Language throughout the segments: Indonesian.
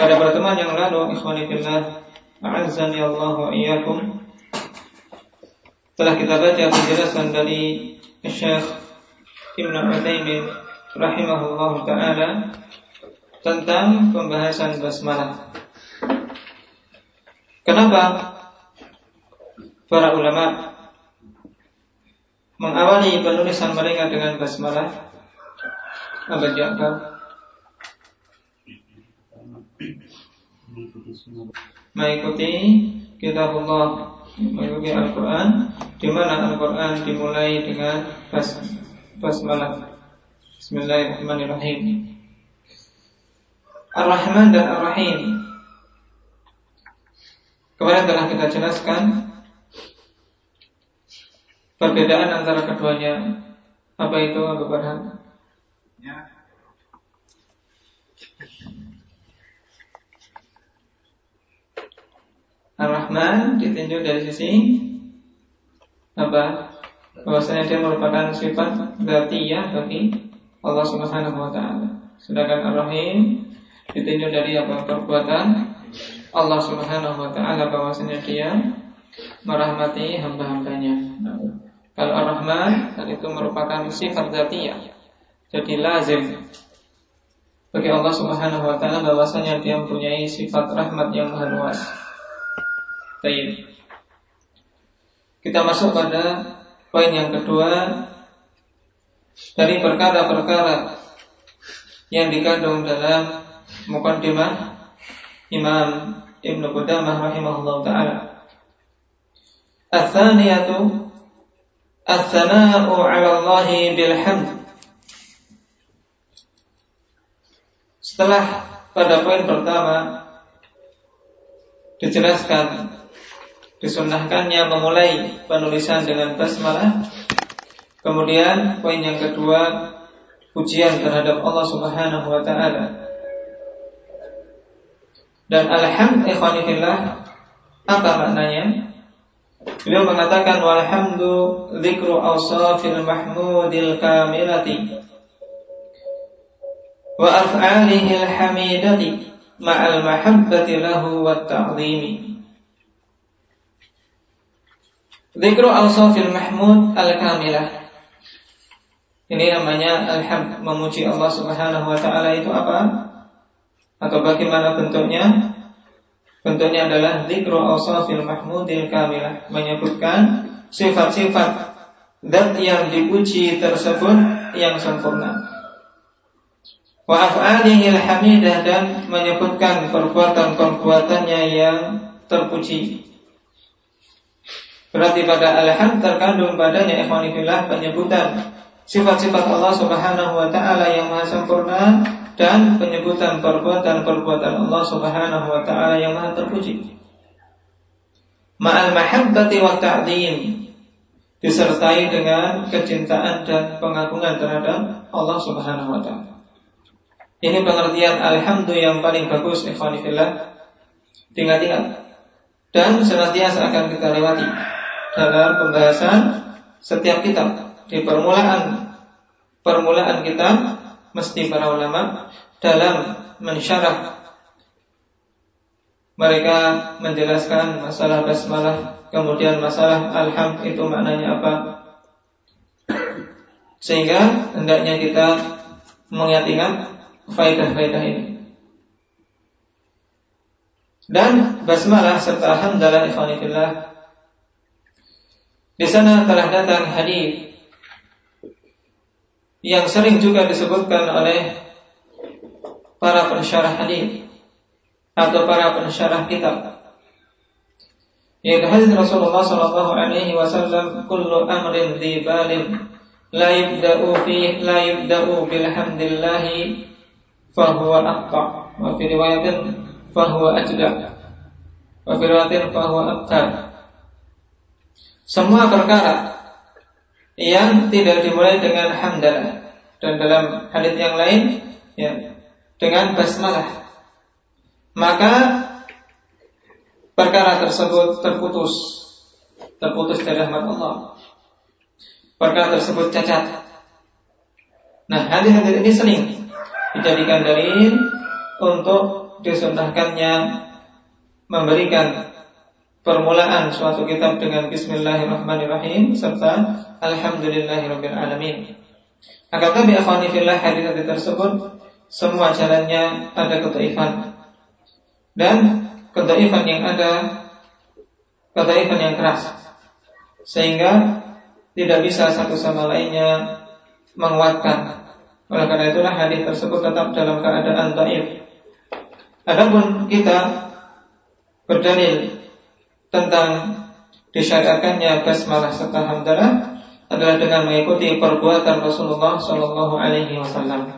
Pada pertemuan yang lalu, ikhwani fillah, a'azzani Allah wa iyyakum. Telah kita baca penjelasan dari Syekh Ibn Utsaimin rahimahullah taala tentang pembahasan basmalah. Kenapa para ulama mengawali penulisan mereka dengan basmalah? Abad Ja'far mengikuti kitab Allah mengikuti Al-Quran. Di mana Al-Quran dimulai dengan bas basmalah. Bismillahirrahmanirrahim. Ar-Rahman dan Ar-Rahim. Kemarin telah kita jelaskan Perbedaan antara keduanya. Apa itu Abu Barhan? Ya, Ar-Rahman ditinjau dari sisi apa? Bahwasanya dia merupakan sifat dzatiyah bagi Allah Subhanahu wa taala. Sedangkan Ar-Rahim ditinjau dari apa? Perbuatan Allah Subhanahu wa taala bahwasanya dia merahmati hamba-hambanya. Kalau Ar-Rahman itu merupakan sifat dzatiyah. Jadi lazim bagi Allah Subhanahu wa taala bahwasanya dia mempunyai sifat rahmat yang luas. Baik. Kita masuk pada poin yang kedua dari perkara-perkara yang dikandung dalam mukaddimah Imam Ibn Qudamah rahimahullah taala. Ats-tsaniyatu ats-tsana'u 'ala Allah bil hamd. Setelah pada poin pertama dijelaskan disunnahkannya memulai penulisan dengan basmalah. Kemudian poin yang kedua pujian terhadap Allah Subhanahu wa taala. Dan alhamd ikhwanillah apa maknanya? Beliau mengatakan walhamdu dzikru awsafil mahmudil kamilati wa af'alihi hamidati ma'al mahabbati lahu wa ta'zimi. Zikru awsafil mahmud al-kamilah Ini namanya alhamd Memuji Allah subhanahu wa ta'ala itu apa? Atau bagaimana bentuknya? Bentuknya adalah Zikru awsafil mahmudil kamilah Menyebutkan sifat-sifat Dan yang dipuji tersebut Yang sempurna Wa af'alihil hamidah Dan menyebutkan perbuatan-perbuatannya yang terpuji Berarti pada alham terkandung padanya ikhwanifillah penyebutan sifat-sifat Allah Subhanahu wa taala yang maha sempurna dan penyebutan perbuatan-perbuatan Allah Subhanahu wa taala yang maha terpuji. Ma'al mahabbati wa ta'zim disertai dengan kecintaan dan pengagungan terhadap Allah Subhanahu wa taala. Ini pengertian alhamdulillah yang paling bagus ikhwanifillah. Ingat-ingat dan senantiasa akan kita lewati dalam pembahasan setiap kitab. Di permulaan permulaan kitab mesti para ulama dalam mensyarah. Mereka menjelaskan masalah basmalah kemudian masalah alham itu maknanya apa. Sehingga hendaknya kita mengingat-ingat faidah-faidah ini. Dan basmalah serta hamdalah ikhwanillah di sana telah datang hadis yang sering juga disebutkan oleh para pensyarah hadis atau para pensyarah kitab. Yaitu hadis Rasulullah sallallahu alaihi wasallam kullu amrin di balim la yubda'u fi la yubda'u bilhamdillah fahuwa aqqa wa fi riwayatin fahuwa ajda. Wa fi riwayatin fahuwa abtar semua perkara yang tidak dimulai dengan hamdalah dan dalam hadis yang lain ya dengan basmalah. Maka perkara tersebut terputus. Terputus dari rahmat Allah. Perkara tersebut cacat. Nah hadis-hadis ini sering dijadikan dalil untuk disunahkannya memberikan permulaan suatu kitab dengan Bismillahirrahmanirrahim serta Alhamdulillahirabbil alamin. Akan tapi akhwani fillah hadis-hadis tersebut semua jalannya ada ketaifan dan ketaifan yang ada ketaifan yang keras sehingga tidak bisa satu sama lainnya menguatkan oleh karena itulah hadis tersebut tetap dalam keadaan taif. Adapun kita berdalil tentang disyariatkannya basmalah serta hamdalah adalah dengan mengikuti perbuatan Rasulullah Shallallahu Alaihi Wasallam.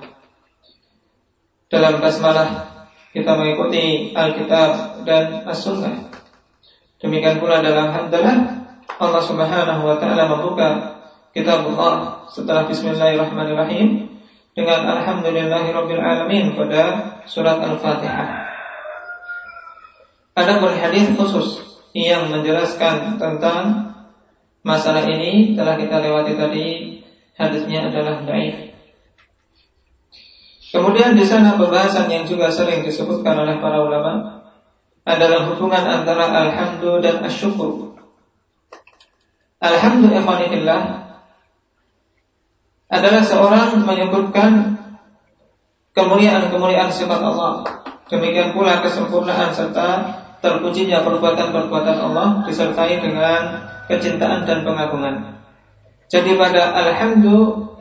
Dalam basmalah kita mengikuti Alkitab dan As-Sunnah. Demikian pula dalam hamdalah Allah Subhanahu Wa Taala membuka kitab Allah setelah Bismillahirrahmanirrahim dengan Alhamdulillahirabbil alamin pada surat Al-Fatihah. Ada hadis khusus yang menjelaskan tentang masalah ini telah kita lewati tadi hadisnya adalah dhaif. Kemudian di sana pembahasan yang juga sering disebutkan oleh para ulama adalah hubungan antara alhamdu dan asyukur. Alhamdulillah adalah seorang menyebutkan kemuliaan-kemuliaan sifat Allah. Demikian pula kesempurnaan serta terpujinya perbuatan-perbuatan Allah disertai dengan kecintaan dan pengagungan. Jadi pada alhamdulillah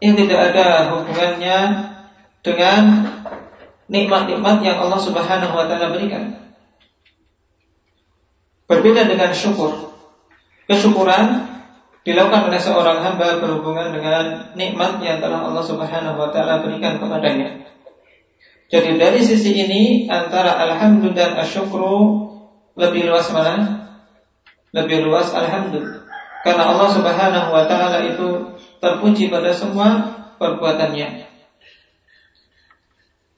ini tidak ada hubungannya dengan nikmat-nikmat yang Allah Subhanahu wa taala berikan. Berbeda dengan syukur. Kesyukuran dilakukan oleh seorang hamba berhubungan dengan nikmat yang telah Allah Subhanahu wa taala berikan kepadanya. Jadi dari sisi ini antara alhamdulillah dan asyukru lebih luas mana? Lebih luas alhamdulillah. Karena Allah Subhanahu wa taala itu terpuji pada semua perbuatannya.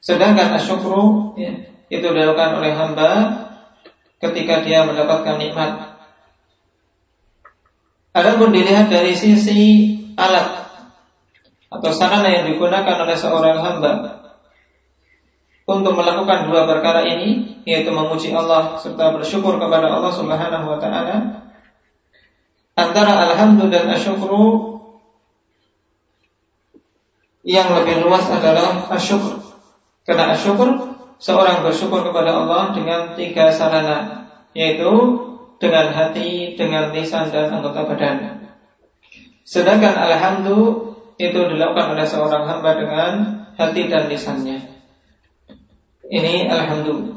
Sedangkan asyukru ya, itu dilakukan oleh hamba ketika dia mendapatkan nikmat Adapun dilihat dari sisi alat atau sarana yang digunakan oleh seorang hamba untuk melakukan dua perkara ini yaitu memuji Allah serta bersyukur kepada Allah Subhanahu wa taala antara alhamdulillah dan asyukru yang lebih luas adalah asyukur karena asyukur seorang bersyukur kepada Allah dengan tiga sarana yaitu dengan hati, dengan lisan dan anggota badan. Sedangkan alhamdulillah itu dilakukan oleh seorang hamba dengan hati dan lisannya. Ini alhamdulillah.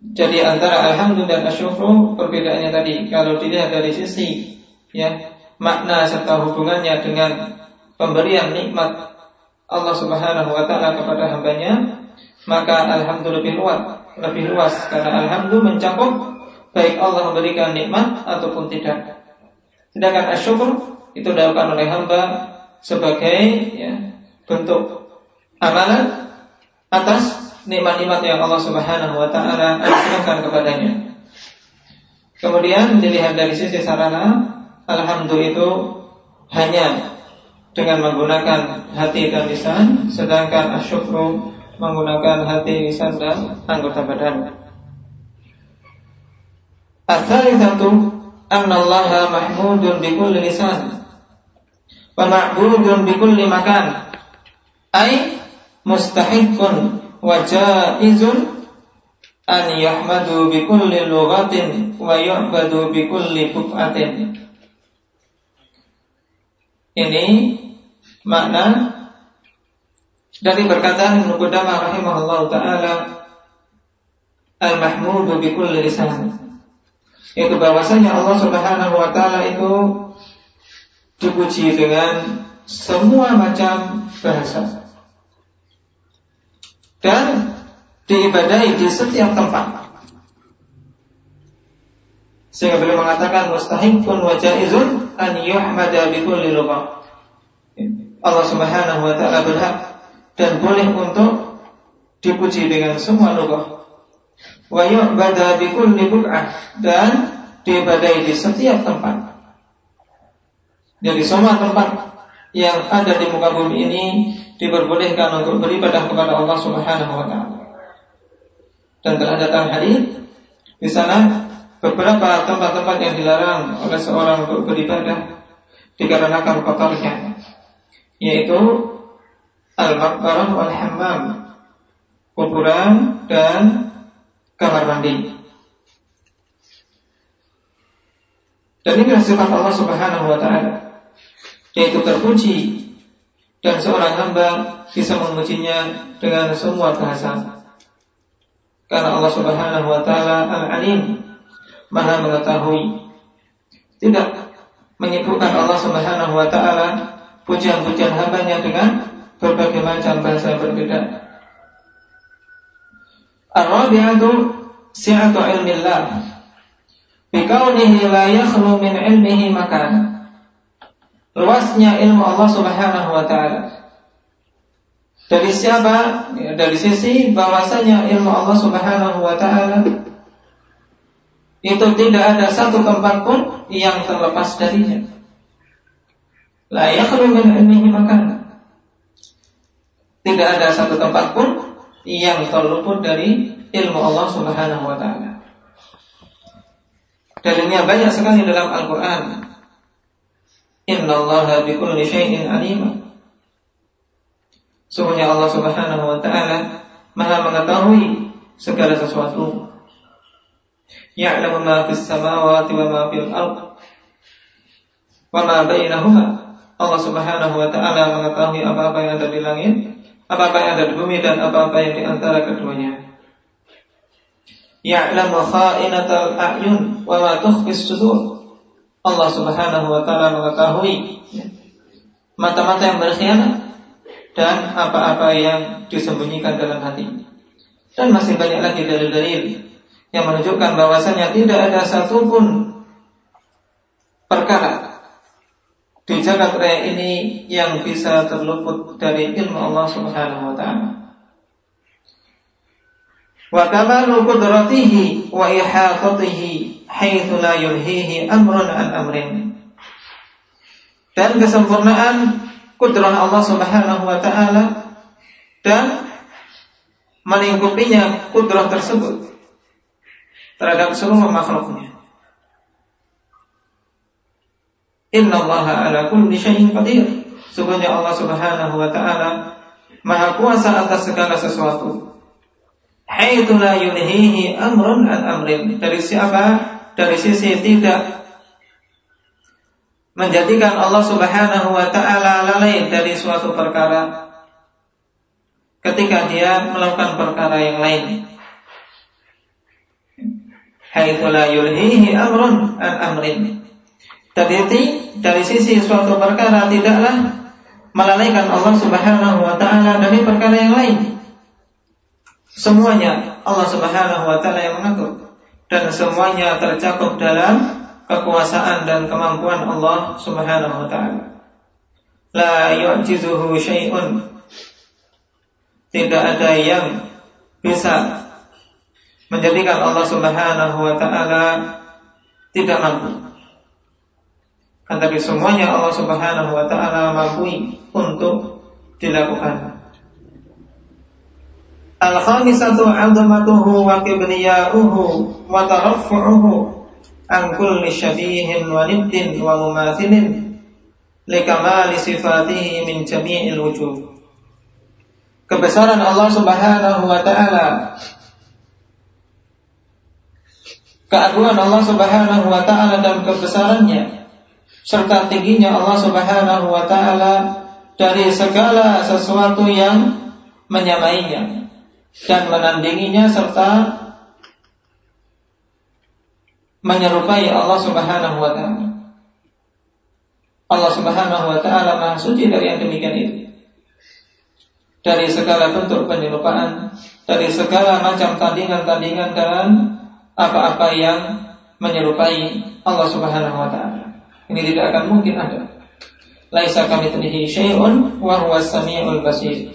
Jadi antara alhamdulillah dan asyukru perbedaannya tadi kalau dilihat dari sisi ya makna serta hubungannya dengan pemberian nikmat Allah Subhanahu wa taala kepada hambanya maka alhamdulillah lebih luas lebih luas karena alhamdulillah mencakup baik Allah memberikan nikmat ataupun tidak. Sedangkan asyukur itu dilakukan oleh hamba sebagai ya, bentuk amalan atas nikmat-nikmat yang Allah Subhanahu wa taala anugerahkan kepadanya. Kemudian dilihat dari sisi sarana, alhamdulillah itu hanya dengan menggunakan hati dan lisan, sedangkan asyukru menggunakan hati, lisan dan anggota badan. Asalnya annallaha mahmudun bi lisan wa ma'budun bi kulli makan mustahikun wa jaizun an yahmadu bi kulli lughatin wa yu'badu bi kulli buk'atin ini makna dari perkataan Ibnu Qudamah rahimahullahu taala al-mahmudu bi kulli lisan. Itu bahwasanya Allah Subhanahu wa taala itu dipuji dengan semua macam bahasa dan diibadahi di setiap tempat. Sehingga beliau mengatakan mustahikun wa jaizun an yuhmada bi kulli Allah Subhanahu wa taala berhak dan boleh untuk dipuji dengan semua lughah. Wa yu'bada bi kulli dan diibadahi di setiap tempat. Jadi semua tempat yang ada di muka bumi ini diperbolehkan untuk beribadah kepada Allah Subhanahu wa taala. Dan telah datang hadis di sana beberapa tempat-tempat yang dilarang oleh seorang untuk beribadah dikarenakan kotornya yaitu al-maqbarah wal hammam kuburan dan kamar mandi dan ini sifat Allah Subhanahu wa taala yaitu terpuji dan seorang hamba bisa memujinya dengan semua bahasa karena Allah Subhanahu wa taala al-alim Maha mengetahui. Tidak menyebutkan Allah Subhanahu wa taala pujian-pujian hambanya dengan berbagai macam bahasa berbeda. Ar-rabi'atu si'atu ilmillah Bikaunihi la yakhlu min ilmihi makan Luasnya ilmu Allah subhanahu wa ta'ala Dari siapa? Ya, dari sisi bahwasanya ilmu Allah subhanahu wa ta'ala itu tidak ada satu tempat pun yang terlepas darinya. La yakhlu min ilmihi makan. Tidak ada satu tempat pun yang terluput dari ilmu Allah Subhanahu wa taala. Dalilnya banyak sekali dalam Al-Qur'an. Inna Allah bi kulli syai'in alim. Sungguhnya Allah Subhanahu wa taala Maha mengetahui segala sesuatu ya'lamu ma fis samawati wa ma fil ard wa ma bainahuma Allah Subhanahu wa taala mengetahui apa-apa yang ada di langit, apa-apa yang ada di bumi dan apa-apa yang di antara keduanya. Ya'lamu kha'inatal a'yun wa ma tukhfis sudur. Allah Subhanahu wa taala mengetahui mata-mata yang berkhianat dan apa-apa yang disembunyikan dalam hati. Dan masih banyak lagi dalil-dalil yang menunjukkan bahwasanya tidak ada satupun perkara di jagat raya ini yang bisa terluput dari ilmu Allah Subhanahu wa taala. Wa kamalu qudratihi wa ihatatihi haitsu la yulhihi amrun an amrin. Dan kesempurnaan kudrah Allah Subhanahu wa taala dan melingkupinya kudrah tersebut terhadap seluruh makhluknya. Inna Allah ala kulli syai'in qadir. Sungguhnya Allah Subhanahu wa taala Maha kuasa atas segala sesuatu. Haitsu la yunhihi amrun an amrin. Dari siapa? Dari sisi tidak menjadikan Allah Subhanahu wa taala lalai dari suatu perkara ketika dia melakukan perkara yang lain haitsu la yulhihi amrun an amrin. Tadi dari sisi suatu perkara tidaklah melalaikan Allah Subhanahu wa taala dari perkara yang lain. Semuanya Allah Subhanahu wa taala yang mengatur dan semuanya tercakup dalam kekuasaan dan kemampuan Allah Subhanahu wa taala. La yu'jizuhu syai'un. Tidak ada yang bisa menjadikan Allah Subhanahu wa taala tidak mampu. Kan tapi semuanya Allah Subhanahu wa taala mampu untuk dilakukan. Al-khamisatu 'azamatuhu wa kibriya'uhu wa taraffu'uhu an kulli syabihin wa niddin wa mumathilin likamali sifatihi min jami'il wujuh. Kebesaran Allah Subhanahu wa taala keagungan Allah Subhanahu wa taala dan kebesarannya serta tingginya Allah Subhanahu wa taala dari segala sesuatu yang menyamainya dan menandinginya serta menyerupai Allah Subhanahu wa taala. Allah Subhanahu wa taala Maha suci dari yang demikian itu. dari segala bentuk penyerupaan, dari segala macam tandingan-tandingan dan apa-apa yang menyerupai Allah Subhanahu wa taala. Ini tidak akan mungkin ada. Laisa kamitslihi syai'un wa samiul basir.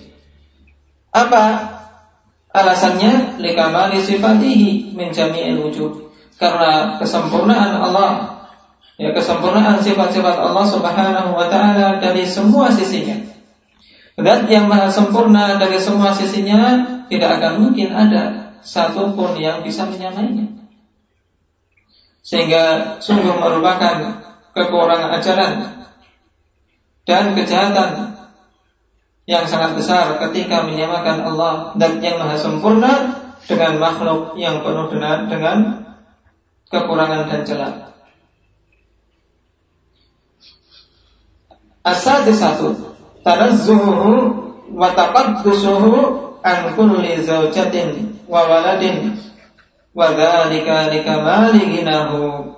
Apa alasannya? Likamali sifatihi min jami'il wujud. Karena kesempurnaan Allah ya kesempurnaan sifat-sifat Allah Subhanahu wa taala dari semua sisinya. Dan yang maha sempurna dari semua sisinya tidak akan mungkin ada satupun yang bisa menyamainya. Sehingga sungguh merupakan kekurangan ajaran dan kejahatan yang sangat besar ketika menyamakan Allah dan yang maha sempurna dengan makhluk yang penuh dengan, dengan kekurangan dan celah. Asal satu tanazzuhu wa taqaddusuhu an kulli zawjatin wa waladin wa dzalika likamali ghinahu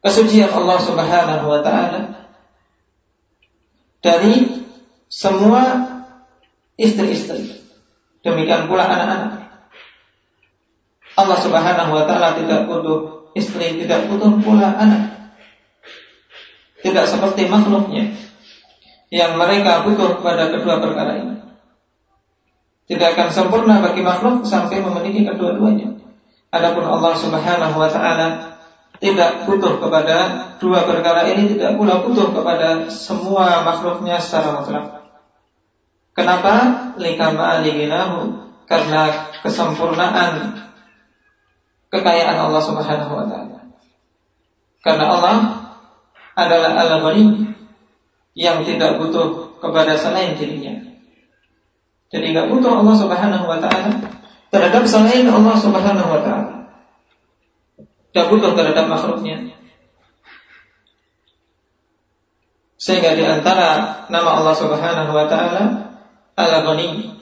kesucian Allah Subhanahu wa taala dari semua istri-istri. Demikian pula anak-anak. Allah Subhanahu wa taala tidak butuh istri tidak butuh pula anak. Tidak seperti makhluknya yang mereka butuh pada kedua perkara ini. Tidak akan sempurna bagi makhluk sampai memiliki kedua-duanya. Adapun Allah Subhanahu wa taala tidak butuh kepada dua perkara ini, tidak pula butuh kepada semua makhluknya secara mutlak. Kenapa? Likama aliginahu karena kesempurnaan kekayaan Allah Subhanahu wa taala. Karena Allah adalah al-ghani yang tidak butuh kepada selain dirinya. Jadi nggak butuh Allah Subhanahu wa taala terhadap selain Allah Subhanahu wa taala. Tidak butuh terhadap makhluknya. Sehingga di antara nama Allah Subhanahu wa taala Al-Ghani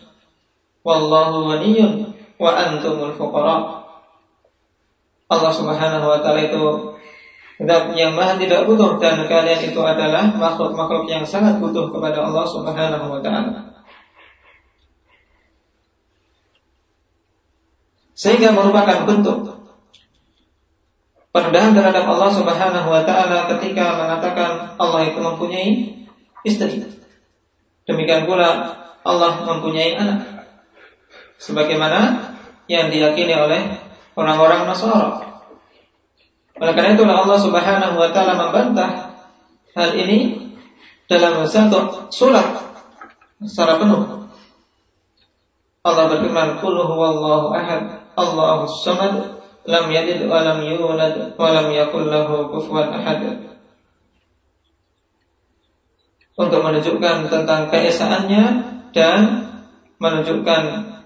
wallahu ghaniyyun wa antumul fuqara. Allah Subhanahu wa taala itu yang maha tidak butuh dan kalian itu adalah makhluk-makhluk yang sangat butuh kepada Allah Subhanahu wa taala. sehingga merupakan bentuk perendahan terhadap Allah Subhanahu wa taala ketika mengatakan Allah itu mempunyai istri. Demikian pula Allah mempunyai anak. Sebagaimana yang diyakini oleh orang-orang Nasara. Oleh karena itulah Allah Subhanahu wa taala membantah hal ini dalam satu surat secara penuh. Allah berfirman, "Qul huwallahu ahad, Allahus samad lam yalid wa lam yulad wa lam yakul lahu ahad. Untuk menunjukkan tentang keesaannya dan menunjukkan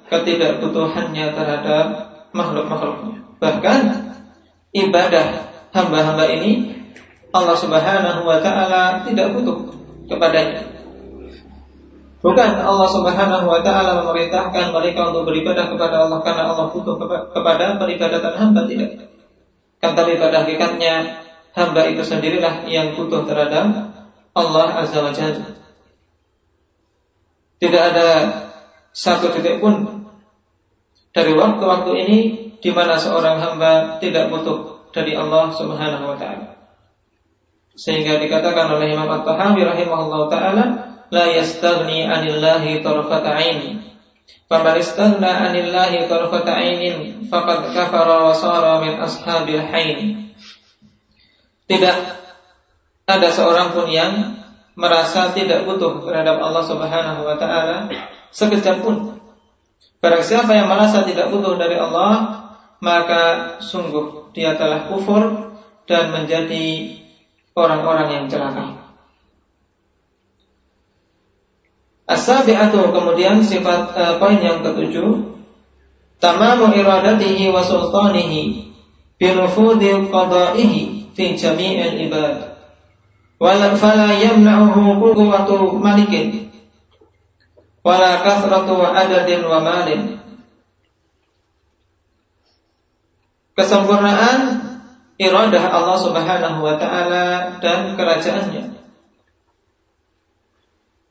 ketidakbutuhannya terhadap makhluk-makhluknya. Bahkan ibadah hamba-hamba ini Allah Subhanahu wa taala tidak butuh kepadanya. Bukan Allah Subhanahu wa taala memerintahkan mereka untuk beribadah kepada Allah karena Allah butuh kepada peribadatan hamba tidak. Kan tapi pada hakikatnya hamba itu sendirilah yang butuh terhadap Allah Azza wa Jalla. Tidak ada satu titik pun dari waktu-waktu ini di mana seorang hamba tidak butuh dari Allah Subhanahu wa taala. Sehingga dikatakan oleh Imam At-Tahawi rahimahullah taala la yastaghni anillahi tarfata ain. Faman istaghna anillahi tarfata ainin faqad kafara wa sara min ashabil hain. Tidak ada seorang pun yang merasa tidak butuh terhadap Allah Subhanahu wa taala sekejap pun. Barang siapa yang merasa tidak butuh dari Allah, maka sungguh dia telah kufur dan menjadi orang-orang yang celaka. As-sabi'atu kemudian sifat uh, poin yang ketujuh tamamu iradatihi wa sultanihi bi nufudhi qada'ihi fi jami'il ibad. Wala fala yamna'uhu quwwatu malikin wala kathratu adadin wa malin. Kesempurnaan iradah Allah Subhanahu wa taala dan kerajaannya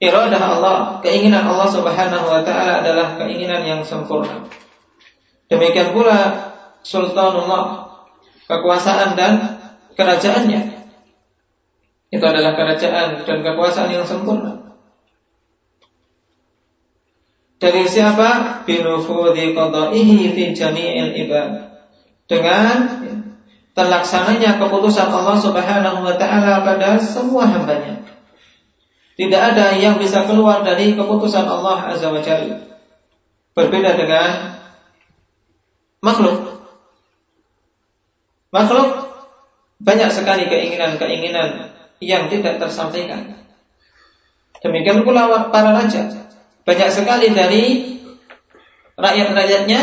iradah Allah, keinginan Allah Subhanahu wa taala adalah keinginan yang sempurna. Demikian pula sultanullah, kekuasaan dan kerajaannya. Itu adalah kerajaan dan kekuasaan yang sempurna. Dari siapa? Binufudhi qada'ihi fi jami'il ibad. Dengan terlaksananya keputusan Allah Subhanahu wa taala pada semua hambanya. Tidak ada yang bisa keluar dari keputusan Allah Azza wa Jalla. Berbeda dengan makhluk. Makhluk banyak sekali keinginan-keinginan yang tidak tersampaikan. Demikian pula para raja banyak sekali dari rakyat-rakyatnya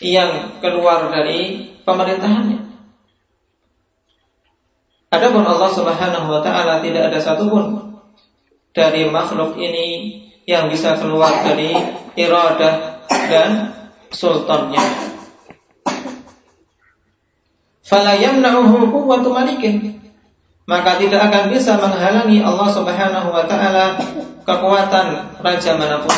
yang keluar dari pemerintahannya. Adapun Allah Subhanahu wa taala tidak ada satupun dari makhluk ini yang bisa keluar dari iradah dan sultannya. Fala yamna'uhu quwwatu malikin. Maka tidak akan bisa menghalangi Allah Subhanahu wa taala kekuatan raja mana pun.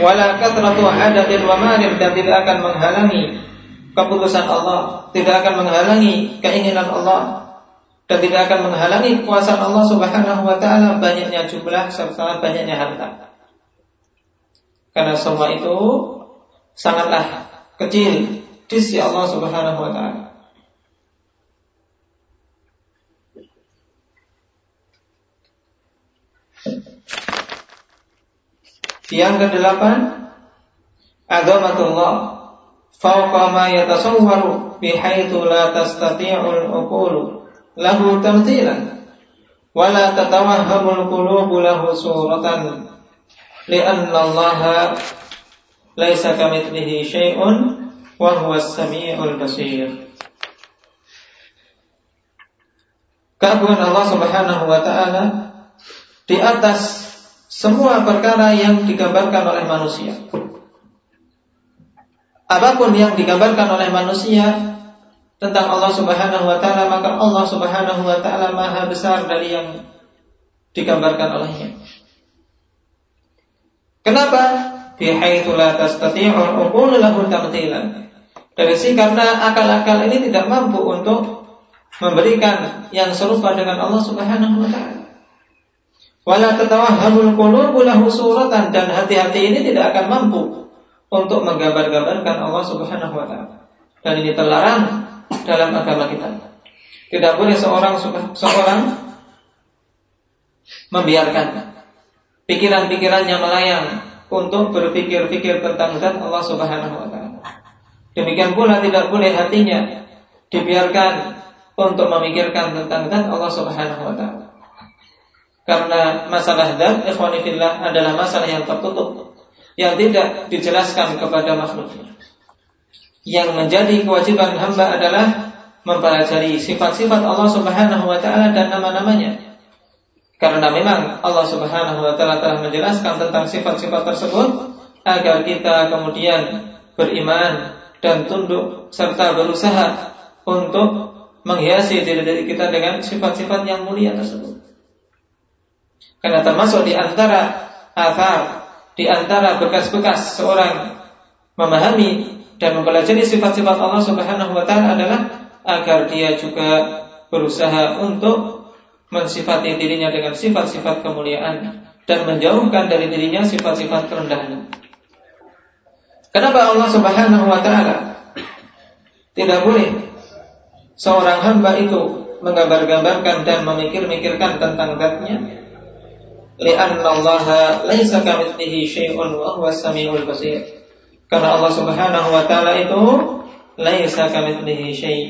Wala kathratu adadin wa malin dan tidak akan menghalangi keputusan Allah, tidak akan menghalangi keinginan Allah dan tidak akan menghalangi kuasa Allah Subhanahu wa taala banyaknya jumlah serta banyaknya harta. Karena semua itu sangatlah kecil di sisi Allah Subhanahu wa taala. Yang kedelapan, agamatullah fawqa ma yatasawwaru bihaitsu la tastati'ul uqulu lahu tamthilan wa la tatawahhamul qulubu lahu suratan li'anna Allah laisa kamitslihi syai'un wa huwa as-sami'ul basir. Keagungan Allah Subhanahu wa taala di atas semua perkara yang digambarkan oleh manusia. Apa pun yang digambarkan oleh manusia tentang Allah Subhanahu wa taala, maka Allah Subhanahu wa taala maha besar dari yang digambarkan olehnya. Kenapa? Bihaitsu la tastati'u uqul lahu tamthilan. Dari sini karena akal-akal ini tidak mampu untuk memberikan yang serupa dengan Allah Subhanahu wa taala. Wala tatawahhamul qulubu lahu suratan dan hati-hati ini tidak akan mampu untuk menggambar-gambarkan Allah Subhanahu wa taala. Dan ini terlarang dalam agama kita. Tidak boleh seorang seorang membiarkan pikiran-pikirannya melayang untuk berpikir-pikir tentang zat Allah Subhanahu wa taala. Demikian pula tidak boleh hatinya dibiarkan untuk memikirkan tentang zat Allah Subhanahu wa taala. Karena masalah dan ikhwanifillah adalah masalah yang tertutup yang tidak dijelaskan kepada makhluknya. Yang menjadi kewajiban hamba adalah mempelajari sifat-sifat Allah Subhanahu wa taala dan nama-namanya. Karena memang Allah Subhanahu wa taala telah menjelaskan tentang sifat-sifat tersebut agar kita kemudian beriman dan tunduk serta berusaha untuk menghiasi diri kita dengan sifat-sifat yang mulia tersebut. Karena termasuk di antara athar, di antara bekas-bekas seorang memahami dan mempelajari sifat-sifat Allah Subhanahu wa taala adalah agar dia juga berusaha untuk mensifati dirinya dengan sifat-sifat kemuliaan dan menjauhkan dari dirinya sifat-sifat kerendahan. Kenapa Allah Subhanahu wa taala tidak boleh seorang hamba itu menggambar-gambarkan dan memikir-mikirkan tentang zatnya li'anna Allah laisa kamitslihi syai'un wa samiul. Karena Allah Subhanahu wa taala itu laisa kamitslihi syai'.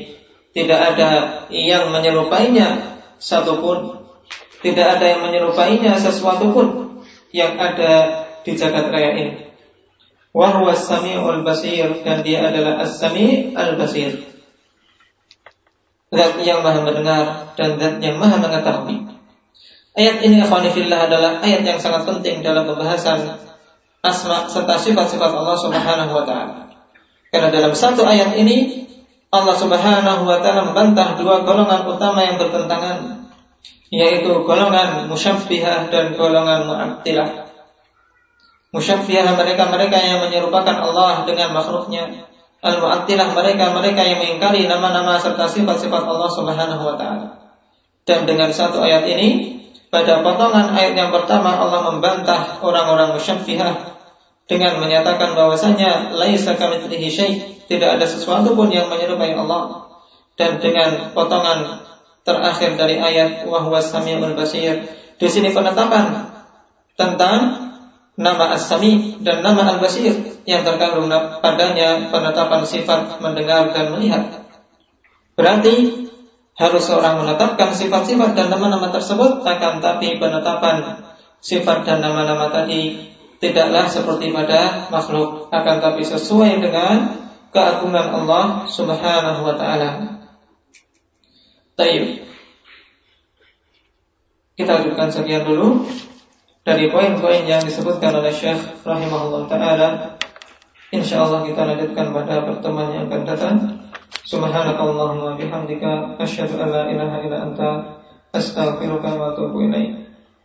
Tidak ada yang menyerupainya satupun. Tidak ada yang menyerupainya sesuatu pun yang ada di jagat raya ini. Wa huwa samiul basir dan dia adalah as-sami' al-basir. Zat yang maha mendengar dan zat yang maha mengetahui. Ayat ini akhwanifillah adalah ayat yang sangat penting dalam pembahasan asma serta sifat-sifat Allah Subhanahu wa taala. Karena dalam satu ayat ini Allah Subhanahu wa taala membantah dua golongan utama yang bertentangan yaitu golongan musyabbihah dan golongan mu'attilah. Musyabbihah mereka-mereka yang menyerupakan Allah dengan makhluknya. Al-mu'attilah mereka-mereka yang mengingkari nama-nama serta sifat-sifat Allah Subhanahu wa taala. Dan dengan satu ayat ini, pada potongan ayat yang pertama Allah membantah orang-orang musyabbihah dengan menyatakan bahwasanya laisa kamitslihi syai, tidak ada sesuatu pun yang menyerupai Allah. Dan dengan potongan terakhir dari ayat wa huwas samiul basir. Di sini penetapan tentang nama As-Sami dan nama Al-Basir yang terkandung padanya penetapan sifat mendengar dan melihat. Berarti harus seorang menetapkan sifat-sifat dan nama-nama tersebut akan tapi penetapan sifat dan nama-nama tadi tidaklah seperti pada makhluk akan tapi sesuai dengan keagungan Allah Subhanahu wa taala. Taib. Kita ajukan sekian dulu dari poin-poin yang disebutkan oleh Syekh rahimahullah taala. Insyaallah kita lanjutkan pada pertemuan yang akan datang. Subhanakallahumma bihamdika asyhadu an la ilaha illa anta astaghfiruka wa atubu ilaik.